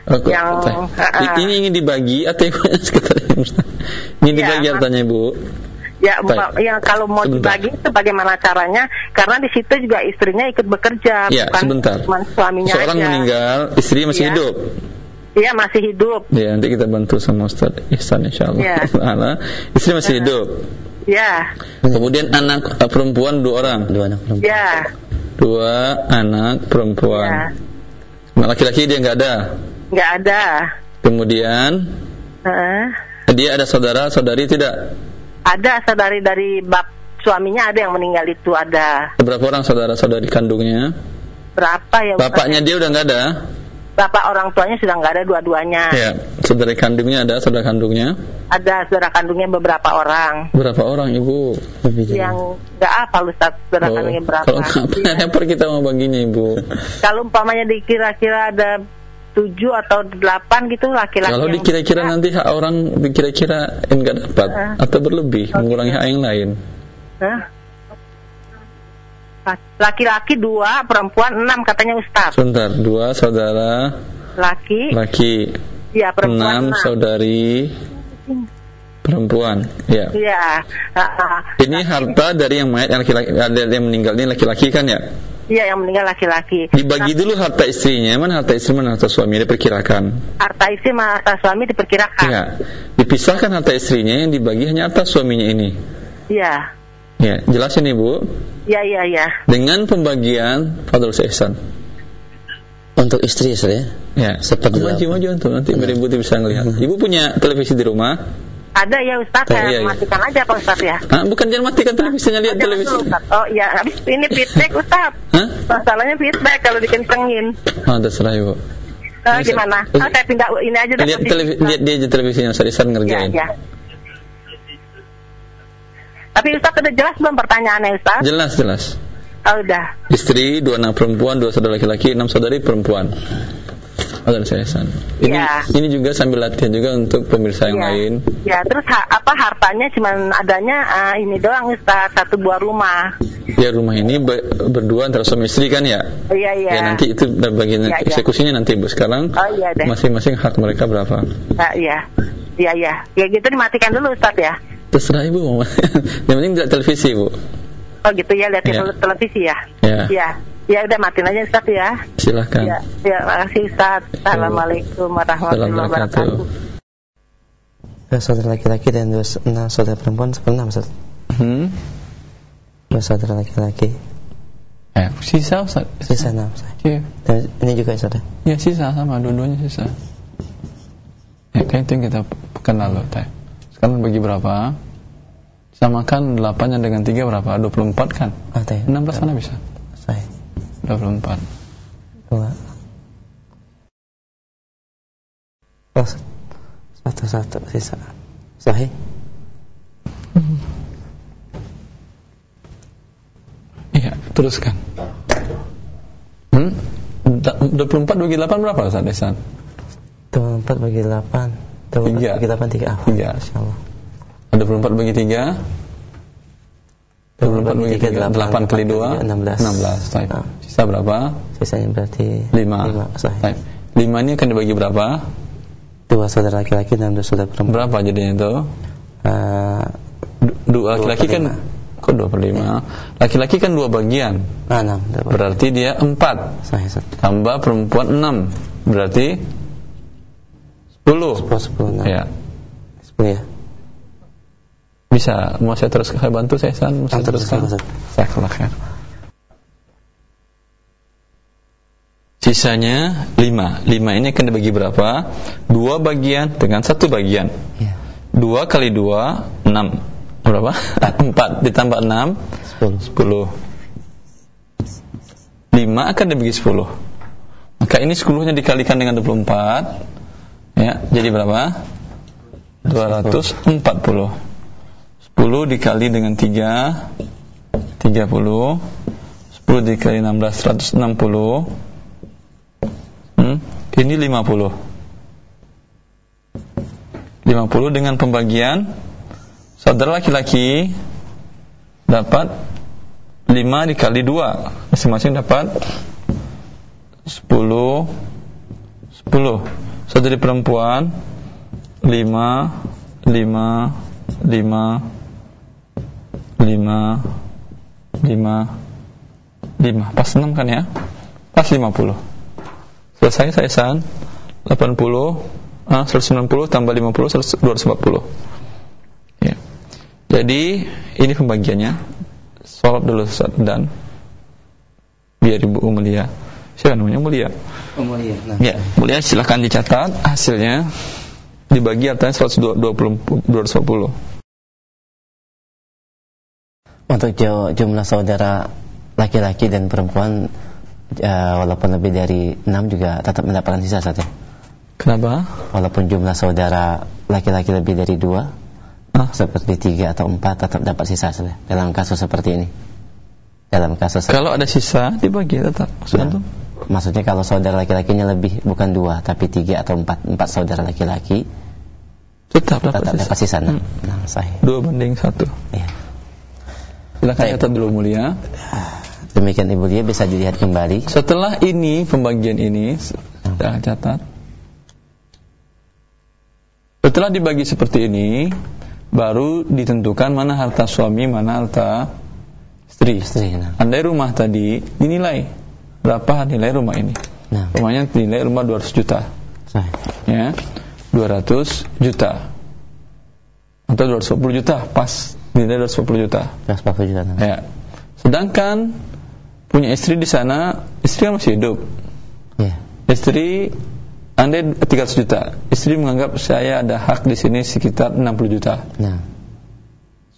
Oh, yang uh, ini ingin dibagi atau ingin ya, dibagi hartanya ibu? Ya, Baik. ya kalau mau sebentar. dibagi itu bagaimana caranya? Karena di situ juga istrinya ikut bekerja, ya, bukan sebentar. cuma suaminya Seorang aja. meninggal, istri masih ya. hidup. Iya masih hidup. Ya nanti kita bantu sama Ustaz Ihsan Insya Allah. Ya. istri masih ya. hidup. Ya. Kemudian anak uh, perempuan dua orang. Dua anak perempuan. Ya. Dua anak perempuan. Ya. Laki-laki dia nggak ada. Nggak ada. Kemudian. Uh. Dia ada saudara saudari tidak? Ada saudari dari bap suaminya ada yang meninggal itu ada. Berapa orang saudara saudari kandungnya? Berapa ya? Bapaknya dia udah nggak ada bapak orang tuanya sudah nggak ada dua-duanya. Ya, saudara kandungnya ada saudara kandungnya? Ada saudara kandungnya beberapa orang. Berapa orang ibu? Yang nggak apa Ustaz saudara oh, kandungnya berapa? Kalau apa repot kita mau baginya ibu? kalau umpamanya dikira-kira ada tujuh atau delapan gitu laki-laki. Kalau dikira-kira nanti hak orang dikira-kira enggak dapat uh, atau berlebih okay. mengurangi hak yang lain. Huh? Laki-laki dua, perempuan enam katanya Ustaz. Sebentar, dua saudara. Laki. Laki. Ya, perempuan enam, enam. saudari. Perempuan, ya. Iya. Ini harta dari yang mayat yang laki-laki, yang meninggal ini laki-laki kan ya? Iya, yang meninggal laki-laki. Dibagi nah, dulu harta istrinya, mana harta istri, mana harta suami diperkirakan. Harta istri mana harta suami diperkirakan. Iya. Dipisahkan harta istrinya yang dibagi hanya harta suaminya ini. Iya. Ya, jelasin Ibu. Ya, ya, ya. Dengan pembagian Fadl Ihsan. Untuk istri ya, ya. Seperti maju maju tuh nanti biar ibu bisa ngelihat. Hmm. Ibu punya televisi di rumah? Ada ya Ustaz, saya iya, iya. matikan aja Pak Ustaz ya. Ah, bukan jangan matikan televisinya, lihat oh, televisi. oh iya, habis ini feedback Ustaz. Hah? Masalahnya feedback kalau dikencengin. Oh, terserah Ibu. Oh, gimana? Oh, saya pindah ini aja Lihat, televi- lihat dia aja televisinya, Ustaz Ihsan ngerjain. Ya, ya. Tapi Ustaz sudah jelas belum pertanyaannya Ustaz? Jelas, jelas. Oh, udah. Istri, dua anak perempuan, dua saudara laki-laki, enam saudari perempuan. Ada saya san. Ini ya. ini juga sambil latihan juga untuk pemirsa yang ya. lain. Ya, terus ha, apa hartanya cuma adanya uh, ini doang Ustaz, satu buah rumah. Ya, rumah ini be berdua antara suami istri kan ya? Iya, iya. Ya, nanti itu bagian ya, eksekusinya ya. nanti Bu. Sekarang oh, iya masing-masing hak mereka berapa? Uh, iya. Iya, iya. Ya gitu dimatikan dulu Ustaz ya. Terserah ibu mau. yang penting tidak televisi bu. Oh gitu ya lihat ya. televisi ya. Ya. Ya. Ya udah matiin aja Ustaz ya. Silahkan. Ya, ya makasih Ustaz. Assalamualaikum warahmatullahi wabarakatuh. Dua saudara laki-laki dan dua enam saudara perempuan enam Ustaz. Hmm. Dua saudara laki-laki. Ya, sisa Ustaz. Sisa enam Ustaz. Iya. Dan ini juga Ustaz. Ya sisa sama dua-duanya sisa. Ya kayak itu yang kita pekan lalu teh. Sekarang bagi berapa? Samakan 8 dengan 3 berapa? 24 kan? Oh, 16 mana bisa? Saya 24 Dua Oh, satu-satu sisa Sahih? Iya, teruskan hmm? 24 bagi 8 berapa Ustaz Desan? 24 bagi 8 Tiga. Bagi 8 tiga. Ah, tiga. Insyaallah. Ada 24 bagi 3 24 bagi 3 8 kali 2 16 16 Baik. Nah. Sisa berapa? Sisanya berarti 5 5 Baik. 5 ini akan dibagi berapa? Dua saudara laki-laki dan dua saudara perempuan Berapa jadinya itu? Uh, dua laki-laki kan Kok 2 per 5? Ya. Laki-laki kan dua bagian ah, 6 Berarti dia 4 Sahih, Tambah perempuan 6 Berarti Sepuluh. Sepuluh. Ya. Sepuluh ya. Bisa. Mau saya terus saya bantu saya san. Mau saya teruskan. Saya khair. Sisanya lima. Lima ini akan dibagi berapa? Dua bagian dengan satu bagian. Ya. Dua kali dua enam. Berapa? Empat ditambah enam. Sepuluh. Sepuluh. Lima akan dibagi sepuluh. Maka ini sepuluhnya dikalikan dengan dua puluh empat Ya, jadi berapa? 240. 10 dikali dengan 3 30 10 dikali 16 160 hmm? ini 50 50 dengan pembagian saudara laki-laki dapat 5 dikali 2 masing-masing dapat 10 10 saudari perempuan 5 5 5 5 5 5 pas 6 kan ya? Pas 50 selesai saya san 80 ah, 190 tambah 50 240 ya. jadi ini pembagiannya. Sholat dulu Ustaz dan biar Ibu Umulia siapa namanya? Umulia Umulia nah. ya Umulia silahkan dicatat hasilnya. Dibagi artinya 120 240 untuk jumlah saudara laki-laki dan perempuan uh, walaupun lebih dari enam juga tetap mendapatkan sisa saja. Kenapa? Walaupun jumlah saudara laki-laki lebih dari dua, ah. seperti tiga atau empat tetap dapat sisa saja dalam kasus seperti ini. Dalam kasus kalau ada sisa dibagi tetap maksudnya nah, Maksudnya kalau saudara laki-lakinya lebih bukan dua tapi tiga atau empat empat saudara laki-laki tetap dapat tetap sisa. dapat sisa. Nah, hmm. nah sahih. Dua banding satu. Iya. Silakan catat dulu mulia. Demikian Ibu dia bisa dilihat kembali. Setelah ini pembagian ini sudah catat. Setelah dibagi seperti ini, baru ditentukan mana harta suami, mana harta istri. istri nah. Andai rumah tadi dinilai berapa nilai rumah ini? Nah. Rumahnya nilai rumah 200 juta. Sahih. Ya. 200 juta. Atau 220 juta, pas nilai 240 juta. 240 juta. Ya. Sedangkan punya istri di sana, istri kan masih hidup. Yeah. Istri anda 300 juta. Istri menganggap saya ada hak di sini sekitar 60 juta. Nah.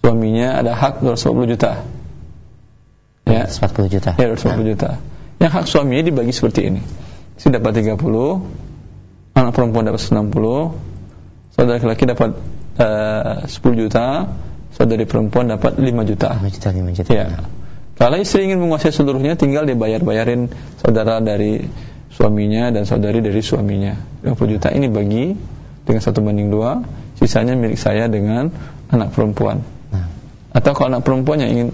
Suaminya ada hak 240 juta. Ya, 40 juta. Ya, 240 nah. juta. Yang hak suaminya dibagi seperti ini. Istri dapat 30, anak perempuan dapat 60, saudara laki-laki dapat uh, 10 juta, saudari perempuan dapat 5 juta. 5 juta, 5 juta. Ya. Kalau istri ingin menguasai seluruhnya tinggal dia bayar-bayarin saudara dari suaminya dan saudari dari suaminya. 50 juta ini bagi dengan satu banding dua, sisanya milik saya dengan anak perempuan. Nah. Atau kalau anak perempuan yang ingin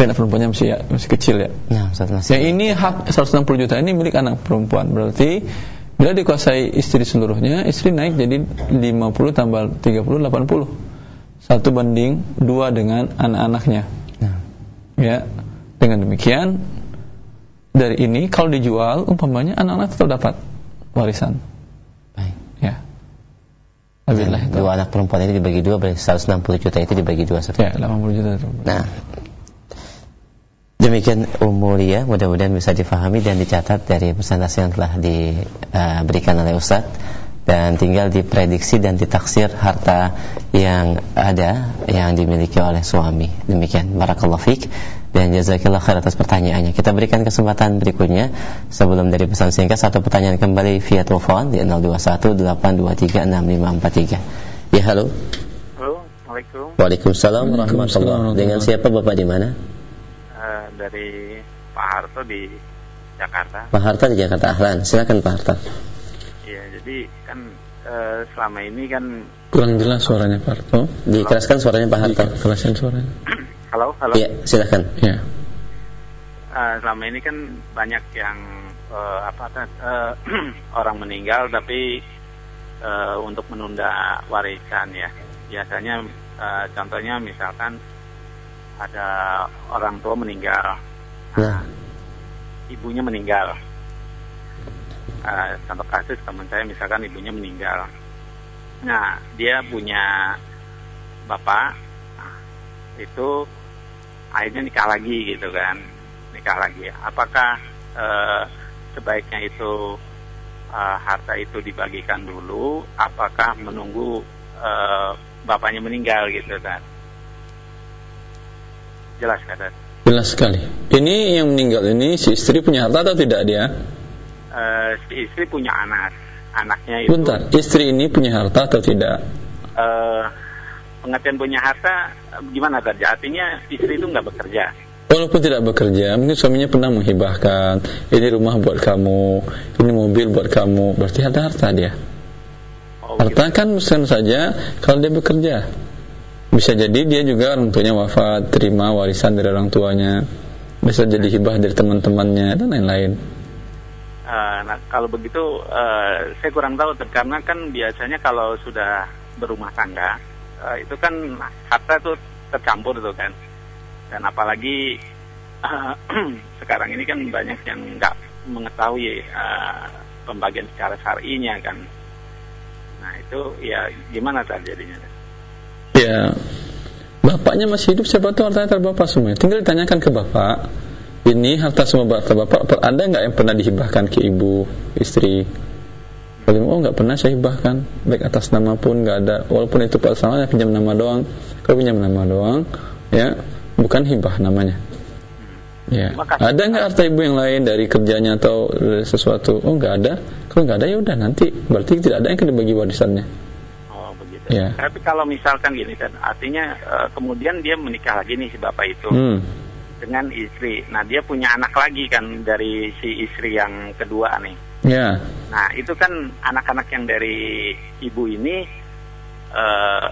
anak perempuannya masih ya, masih kecil ya. Nah, masih yang ini hak 160 juta ini milik anak perempuan. Berarti bila dikuasai istri seluruhnya, istri naik jadi 50 tambah 30 80. Satu banding dua dengan anak-anaknya. Ya, dengan demikian dari ini kalau dijual umpamanya anak-anak tetap dapat warisan. Baik. Ya. Alhamdulillah itu. Dua anak perempuan ini dibagi dua berarti 160 juta itu dibagi dua saja. Ya, 80 juta itu. Nah. Demikian umulia, mudah-mudahan bisa difahami dan dicatat dari presentasi yang telah diberikan oleh Ustaz dan tinggal diprediksi dan ditaksir harta yang ada yang dimiliki oleh suami. Demikian barakallahu fik dan jazakillah khair atas pertanyaannya. Kita berikan kesempatan berikutnya sebelum dari pesan singkat satu pertanyaan kembali via telepon di 0218236543. Ya halo. Halo, Assalamualaikum. Waalaikumsalam warahmatullahi Dengan siapa Bapak di mana? Uh, dari Pak Harto di Jakarta. Pak Harto di Jakarta. Ahlan. Silakan Pak Harto. Jadi kan e, selama ini kan kurang jelas suaranya Pak Harto. Dikeraskan suaranya Pak Harto. Dikeraskan suaranya. halo, halo. Iya, silakan. Iya. E, selama ini kan banyak yang e, apa e, orang meninggal tapi e, untuk menunda warisan ya. Biasanya e, contohnya misalkan ada orang tua meninggal. Nah, ibunya meninggal uh, kasus teman saya misalkan ibunya meninggal. Nah dia punya bapak itu akhirnya nikah lagi gitu kan. Nikah lagi. Apakah uh, sebaiknya itu uh, harta itu dibagikan dulu? Apakah menunggu uh, bapaknya meninggal gitu kan? Jelas kan jelas sekali. Ini yang meninggal ini si istri punya harta atau tidak dia uh, si istri punya anak. Anaknya itu. Bentar, istri ini punya harta atau tidak? Uh, pengertian punya harta gimana tadi? Artinya istri itu nggak bekerja. Walaupun tidak bekerja, mungkin suaminya pernah menghibahkan, ini rumah buat kamu, ini mobil buat kamu, berarti ada harta dia. Oh, Harta kan bukan saja kalau dia bekerja. Bisa jadi dia juga orang tuanya wafat, terima warisan dari orang tuanya. Bisa jadi hibah dari teman-temannya dan lain-lain. Uh, nah kalau begitu uh, saya kurang tahu karena kan biasanya kalau sudah berumah tangga uh, itu kan harta itu tercampur tuh kan. Dan apalagi uh, sekarang ini kan banyak yang nggak mengetahui uh, pembagian secara syar'inya kan. Nah itu ya gimana terjadinya ya bapaknya masih hidup siapa tahu hartanya terbapak semua tinggal ditanyakan ke bapak ini harta semua harta bapak ada nggak yang pernah dihibahkan ke ibu istri? Kalau oh nggak pernah saya hibahkan. Baik atas nama pun nggak ada. Walaupun itu pasalnya pinjam nama doang. Kalau pinjam nama doang ya bukan hibah namanya. Ya. Ada nggak harta ibu yang lain dari kerjanya atau dari sesuatu? Oh nggak ada. Kalau nggak ada ya udah nanti. Berarti tidak ada yang akan dibagi warisannya. Oh begitu. Ya. tapi kalau misalkan gini kan artinya uh, kemudian dia menikah lagi nih si bapak itu. Hmm dengan istri. Nah, dia punya anak lagi kan dari si istri yang kedua nih. Ya. Nah, itu kan anak-anak yang dari ibu ini uh,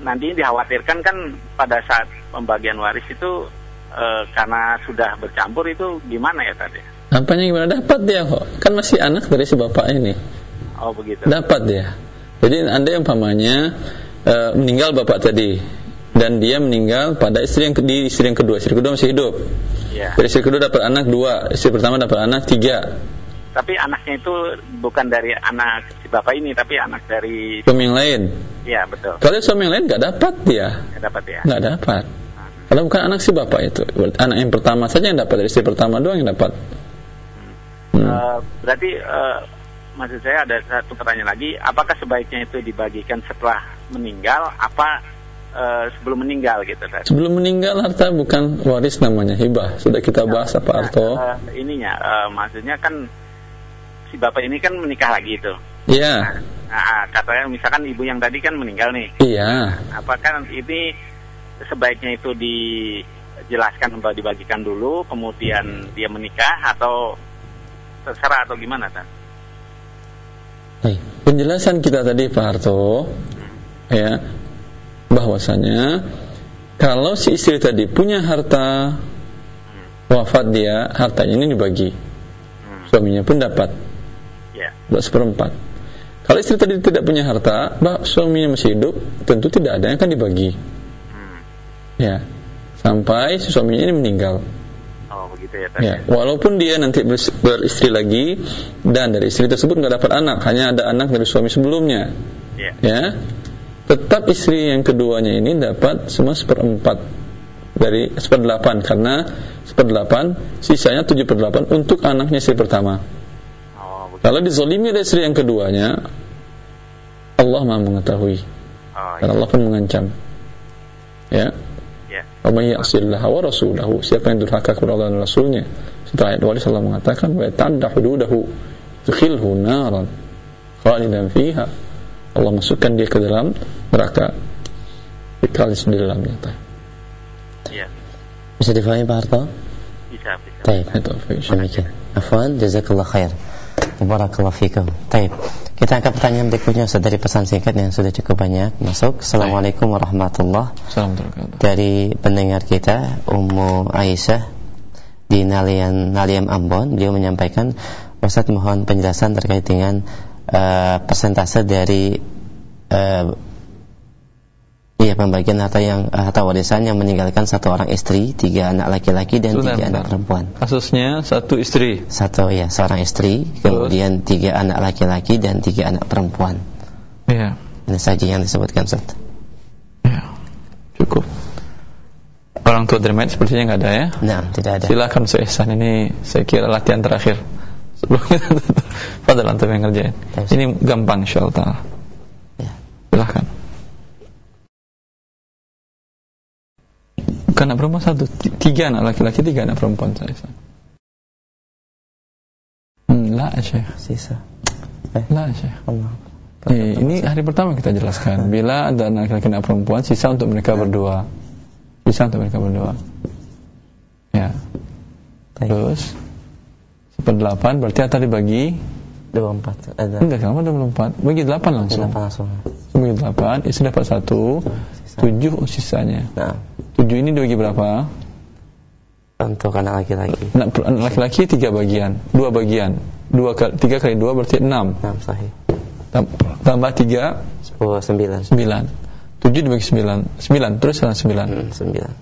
nanti dikhawatirkan kan pada saat pembagian waris itu uh, karena sudah bercampur itu gimana ya tadi? Apanya gimana dapat dia kok? Kan masih anak dari si bapak ini. Oh, begitu. Dapat dia. Jadi anda yang pamannya uh, meninggal bapak tadi dan dia meninggal pada istri yang di istri yang kedua. Istri kedua masih hidup. Ya. Dari istri kedua dapat anak dua, istri pertama dapat anak tiga. Tapi anaknya itu bukan dari anak si bapak ini, tapi anak dari suami yang lain. Iya betul. Kalau suami yang lain nggak dapat dia. Nggak dapat ya. Nggak dapat. Kalau bukan anak si bapak itu, anak yang pertama saja yang dapat dari istri pertama doang yang dapat. Hmm. Uh, berarti uh, maksud saya ada satu pertanyaan lagi, apakah sebaiknya itu dibagikan setelah meninggal? Apa Uh, sebelum meninggal gitu kan. Sebelum meninggal harta bukan waris namanya hibah. Sudah kita bahas apa Arto? Uh, ininya uh, maksudnya kan si bapak ini kan menikah lagi itu. Iya. Nah, nah, katanya misalkan ibu yang tadi kan meninggal nih. Iya. Apakah ini sebaiknya itu dijelaskan atau dibagikan dulu, kemudian dia menikah atau terserah atau gimana kan? Baik. Penjelasan kita tadi Pak Harto, ya bahwasanya kalau si istri tadi punya harta wafat dia hartanya ini dibagi. Suaminya pun dapat. Dua seperempat. Kalau istri tadi tidak punya harta bah suaminya masih hidup tentu tidak ada yang akan dibagi. Hmm. ya. Sampai si suaminya ini meninggal. Oh begitu ya, ya. Walaupun dia nanti beristri lagi dan dari istri tersebut nggak dapat anak hanya ada anak dari suami sebelumnya. Yeah. ya tetap istri yang keduanya ini dapat semua seperempat dari seperdelapan karena seperdelapan sisanya tujuh perdelapan untuk anaknya istri pertama. Oh, Kalau dizolimi oleh istri yang keduanya, Allah maha mengetahui. Oh, Dan Allah pun mengancam. Ya. Ya. Wa may ya'sillah wa rasulahu. Siapa yang durhaka kepada Allah dan Rasulnya. Setelah ayat waris Allah mengatakan wa ta'adda hududahu tukhilhu naran khalidan fiha Allah masukkan dia ke dalam neraka kekal di dalamnya Iya. Bisa difahami Pak Harto? Bisa, bisa. Baik. Demikian. Afwan, jazakallah khair. Barakallahu fikum. Baik. Kita angkat pertanyaan berikutnya Ustaz dari pesan singkat yang sudah cukup banyak masuk. Assalamualaikum warahmatullahi wabarakatuh. Dari pendengar kita Ummu Aisyah di Nalian Naliam Ambon, beliau menyampaikan Ustaz mohon penjelasan terkait dengan uh, persentase dari uh, Iya pembagian harta yang harta warisan yang meninggalkan satu orang istri, tiga anak laki-laki dan Sudah, tiga benar. anak perempuan. Kasusnya satu istri. Satu ya seorang istri, kemudian tiga anak laki-laki dan tiga anak perempuan. Iya. Ini saja yang disebutkan Ustaz. Ya. Cukup. Orang tua dermaid sepertinya nggak ada ya? Nah, tidak ada. Silakan Ustaz Ihsan ini saya kira latihan terakhir. Sebelum kita tutup. Padahal antum yang ngerjain. Ini gampang insyaallah. Ya. Silakan. Bukan anak perempuan satu, tiga anak laki-laki, tiga anak perempuan saya. Hmm, la Syekh. Sisa. Eh, La Syekh. Allah. Eh, ini hari pertama kita jelaskan. Bila ada anak laki-laki dan perempuan, sisa untuk mereka berdua. Sisa untuk mereka berdua. Ya. Terus seperdelapan berarti atas dibagi dua empat. Ada. Enggak, kenapa dua empat? Bagi delapan langsung. Delapan langsung. Bagi delapan, istri dapat satu, tujuh sisanya. Nah, Tujuh ini dibagi berapa? untuk anak laki-laki. Anak laki-laki tiga bagian, dua bagian. Dua kali, tiga kali dua berarti enam. Nah, sahih. Tam- Tambah tiga, Sepuluh sembilan. sembilan. Tujuh dibagi sembilan. Sembilan, terus sama sembilan. Hmm, sembilan.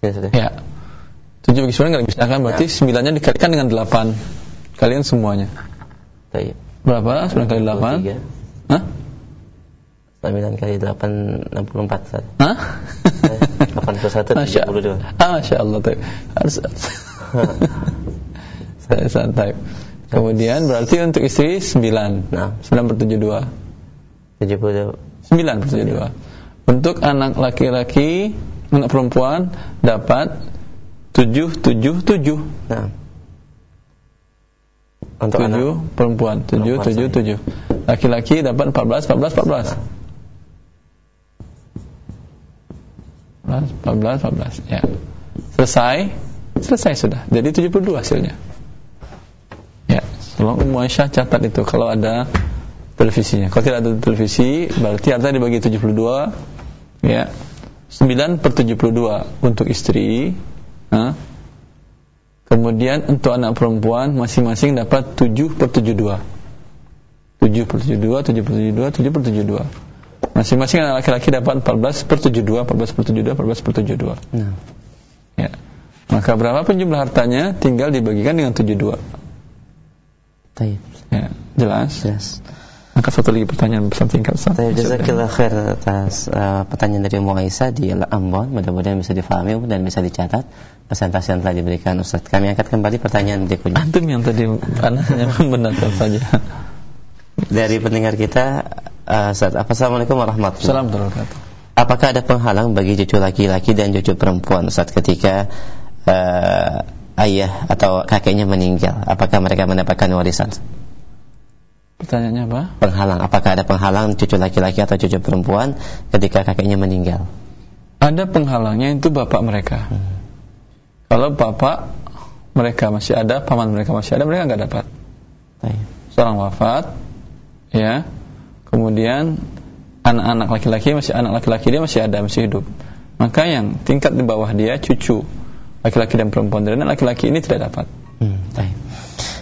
Sudah. Ya. Tujuh bagi sembilan nggak bisa kan? Berarti sembilannya dikalikan dengan delapan. Kalian semuanya. Baik. Berapa? Sembilan kali delapan? Tiga. Hah? Sembilan kali delapan enam puluh empat. Ustaz. Hah? Delapan puluh satu Masya, tujuh puluh dua. ah, Masya Allah. Harus saya santai. Kemudian berarti untuk istri 9 Nah. 9 per 72 Tujuh puluh 9 per 72 Untuk anak laki-laki Anak perempuan Dapat 7 7 7 Nah. Untuk 7 anak perempuan 7 Perempuan 7 7 Laki-laki dapat 14 14 14 14 14 14 ya. Selesai? Selesai sudah. Jadi 72 hasilnya. Ya Tolong Ummu Aisyah catat itu Kalau ada televisinya. Kalau tidak ada televisi Berarti harta dibagi 72 Ya. 9 per 72 Untuk istri ha? Kemudian untuk anak perempuan Masing-masing dapat 7 per 72 7 per 72 7 per 72 7 per 72 Masing-masing anak laki-laki dapat 14 per 72 14 per 72 14 per 72 Nah. Ya. Maka berapapun jumlah hartanya tinggal dibagikan dengan 72. Baik. Ya, jelas. Jelas. Maka satu lagi pertanyaan pesan singkat Ustaz. Saya jazakillah khair atas uh, pertanyaan dari Ummu Aisyah di Ambon. Mudah-mudahan bisa difahami dan bisa dicatat presentasi yang telah diberikan Ustaz. Kami angkat kembali pertanyaan berikutnya. Antum yang tadi anaknya membenarkan saja. Dari pendengar kita uh, Ustaz. Assalamualaikum warahmatullahi wabarakatuh. Apakah ada penghalang bagi cucu laki-laki dan cucu perempuan saat ketika uh, ayah atau kakeknya meninggal? Apakah mereka mendapatkan warisan? Pertanyaannya apa? Penghalang, apakah ada penghalang cucu laki-laki atau cucu perempuan ketika kakeknya meninggal? Ada penghalangnya itu bapak mereka. Kalau bapak mereka masih ada, paman mereka masih ada, mereka nggak dapat. Baik. Seorang wafat, ya. Kemudian anak-anak laki-laki masih anak laki-laki dia masih ada, masih hidup. Maka yang tingkat di bawah dia cucu laki-laki dan perempuan dan laki-laki ini tidak dapat. Hmm, baik.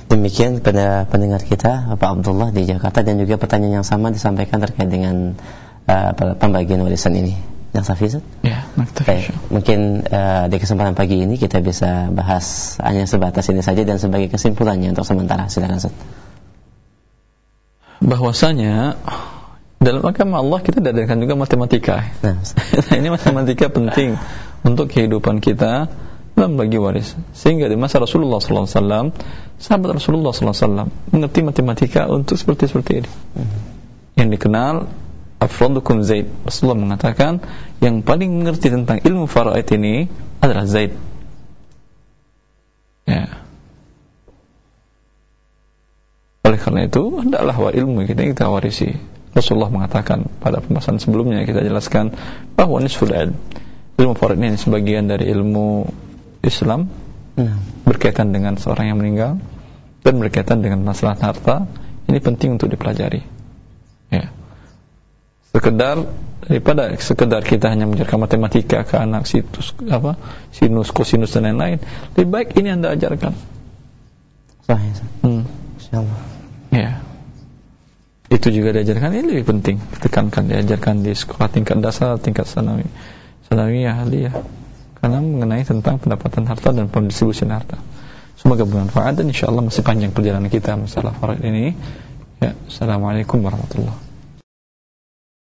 Demikian pada pendengar kita Bapak Abdullah di Jakarta dan juga pertanyaan yang sama disampaikan terkait dengan uh, pembagian warisan ini. Yang Safizat? Ya. Baik, mungkin uh, di kesempatan pagi ini kita bisa bahas hanya sebatas ini saja dan sebagai kesimpulannya untuk sementara. Silakan Ustaz. Bahwasanya dalam agama Allah kita diajarkan juga matematika. Nah, ini matematika penting untuk kehidupan kita dalam bagi waris. Sehingga di masa Rasulullah SAW, sahabat Rasulullah SAW mengerti matematika untuk seperti seperti ini. Yang dikenal Afradukum Zaid. Rasulullah mengatakan yang paling mengerti tentang ilmu faraid ini adalah Zaid. Ya. Oleh karena itu, hendaklah wa ilmu kita kita warisi. Rasulullah mengatakan pada pembahasan sebelumnya kita jelaskan bahwa nisful ilm ilmu faraid ini sebagian dari ilmu Islam nah, berkaitan dengan seorang yang meninggal dan berkaitan dengan masalah harta ini penting untuk dipelajari ya sekedar daripada sekedar kita hanya mengajarkan matematika ke anak situs apa sinus kosinus dan lain-lain lebih baik ini anda ajarkan sahih. Hmm. Insyaallah. Ya. Itu juga diajarkan ini lebih penting. Ditekankan diajarkan di sekolah tingkat dasar tingkat sanawi. Sanawiyah aliyah karena mengenai tentang pendapatan harta dan pendistribusian harta. Semoga bermanfaat dan insyaallah masih panjang perjalanan kita masalah faraid ini. Ya assalamualaikum warahmatullahi